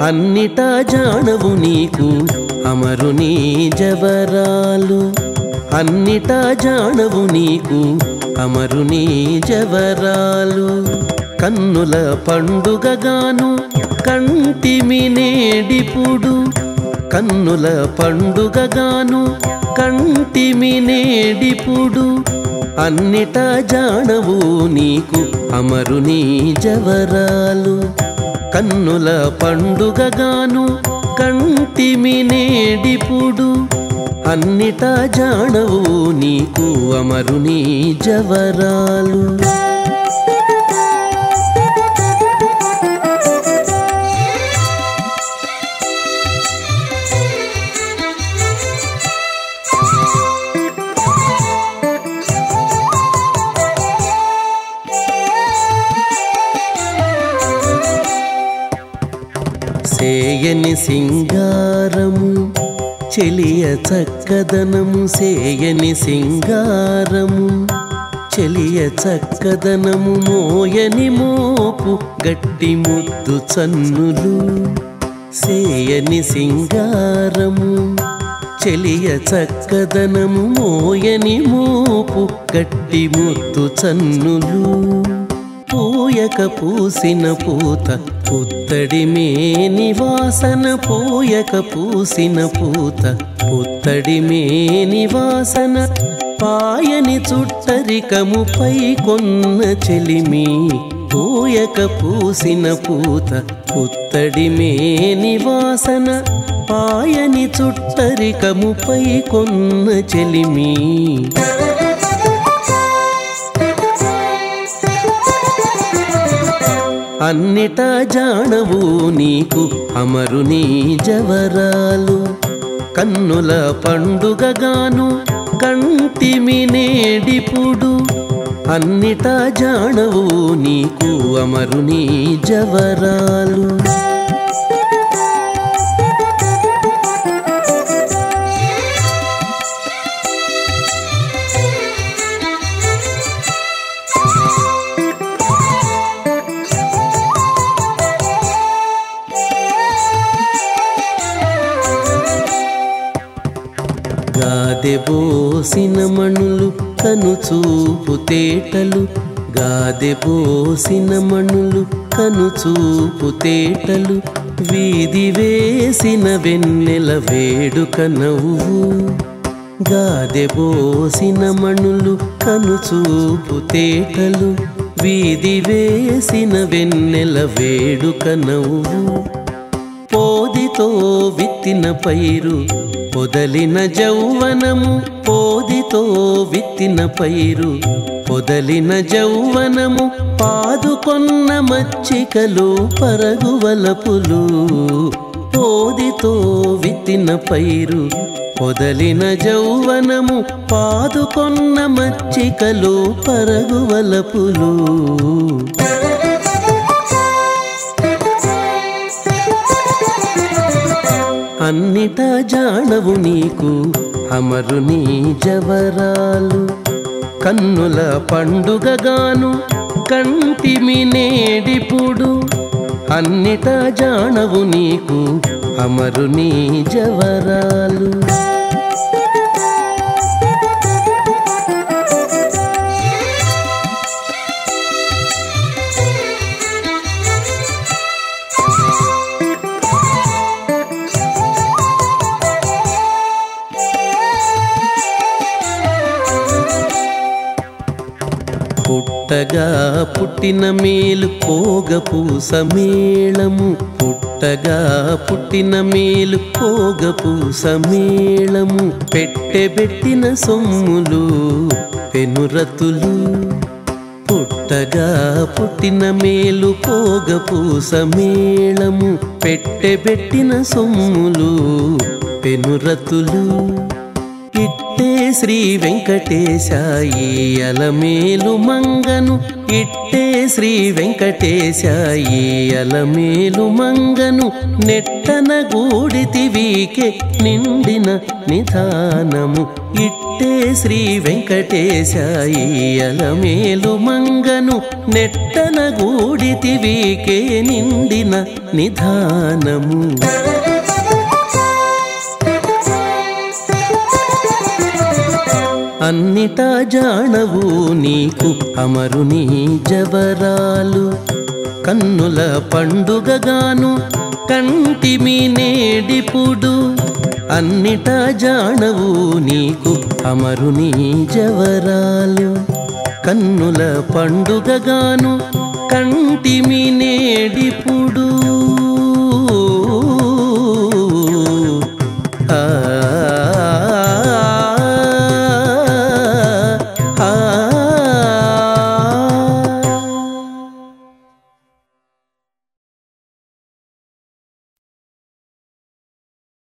అన్నిటా జానవు నీకు అమరుని జవరాలు. అన్నిటా జానవు నీకు అమరుని జవరాలు. కన్నుల పండుగగాను కంటిమి నేడిపుడు కన్నుల పండుగగాను కంటిమి నేడిపుడు. అన్నిటా జానవు నీకు అమరుని జవరాలు. కన్నుల పండుగగాను కంటిమి నేడిపుడు అన్నిటా జాణవు నీకు అమరుని జవరాలు. సేయని సింగారము చెలియ చక్కదనము సేయని సింగారము చెలియ చక్కదనము మోయని మోపు గట్టి ముద్దు చన్నులు. సేయని సింగారము చెలియ చక్కదనము మోయని మోపు గట్టి ముద్దు చన్నులు. పూయక పూసిన పూత పుత్తడి మేని వాసన పూయక పూసిన పూత పుత్తడి మేని వాసన పాయని చుట్టరికముపై కొన్న చెలిమి పూయక పూసిన పూత పుత్తడి మేని వాసన పాయని చుట్టరికముపై కొన్న చెలిమి. అన్నిటా జాణవు నీకు అమరుని జవరాలు. కన్నుల పండుగగాను కంటిమి నేడిపుడు అన్నిటా జాణవు నీకు అమరుని జవరాలు. గాదెబోసిన మణులు కను చూపు తేటలు. గాదెబోసిన మణులు కను చూపు తేటలు. వీధి వేసిన వెన్నెల వేడుక నవ్వు. గాదెబోసిన మణులు కను చూపు తేటలు. వీధి వేసిన వెన్నెల వేడుక నవ్వు. పోదితో విత్తిన పైరు పొదలిన జౌవనము పోదితో విత్తిన పైరు పొదలిన జౌవనము పాదుకొన్న మచ్చికలు పరగువలపులు పోదితో విత్తిన పైరు పొదలిన జౌవనము పాదుకొన్న మచ్చికలు పరగువలపులు అన్నిట జాణవు నీకు అమరుని జవరాలు. కన్నుల పండుగగాను కంటిమి నేడిపుడు అన్నిట జాణవు నీకు అమరుని జవరాలు. పుట్టగా పుట్టిన మేలు పోగపూస మేళము పుట్టగా పుట్టిన మేలు పోగపూస మేళము పెట్టెబెట్టిన సొమ్ములు పెనురతులు. పుట్టగా పుట్టిన మేలు పోగపూస మేళము పెట్టెబెట్టిన సొమ్ములు పెనురతులు. శ్రీ వెంకటేశాయి అలమేలు మంగను ఇట్టే శ్రీ వెంకటేశాయి అలమేలు మంగను నెట్టన గూడితివీకే నిండిన నిధానము ఇట్టే శ్రీ వెంకటేశాయి అలమేలు మంగను నెట్టన గూడితివీకే నిండిన నిధానము. అన్నిటా జాణవు నీకు అమరుని జవరాలు. కన్నుల పండుగగాను కంటిమి నేడిపుడు. అన్నిటా జాణవు నీకు అమరుని జవరాలు. కన్నుల పండుగగాను కంటిమి నేడిపుడు.